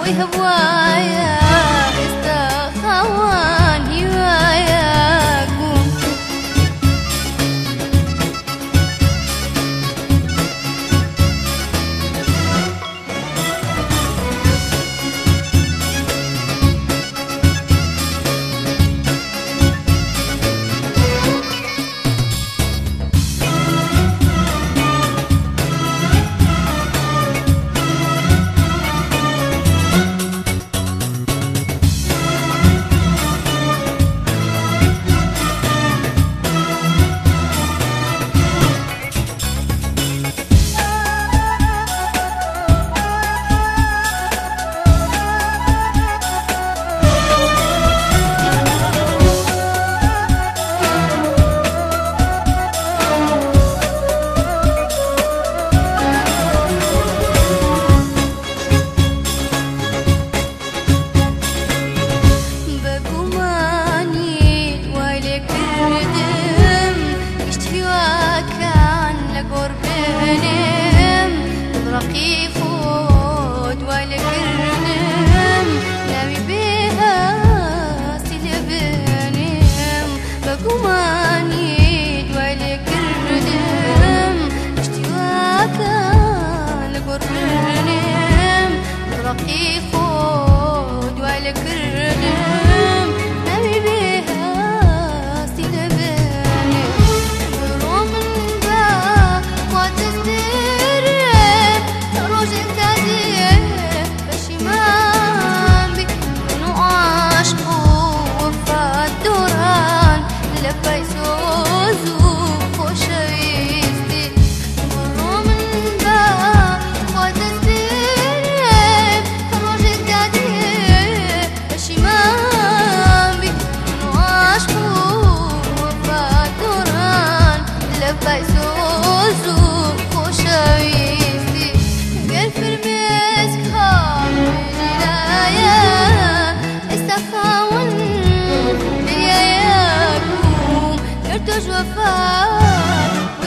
وهوايا لقربنم برقي يرتج وفات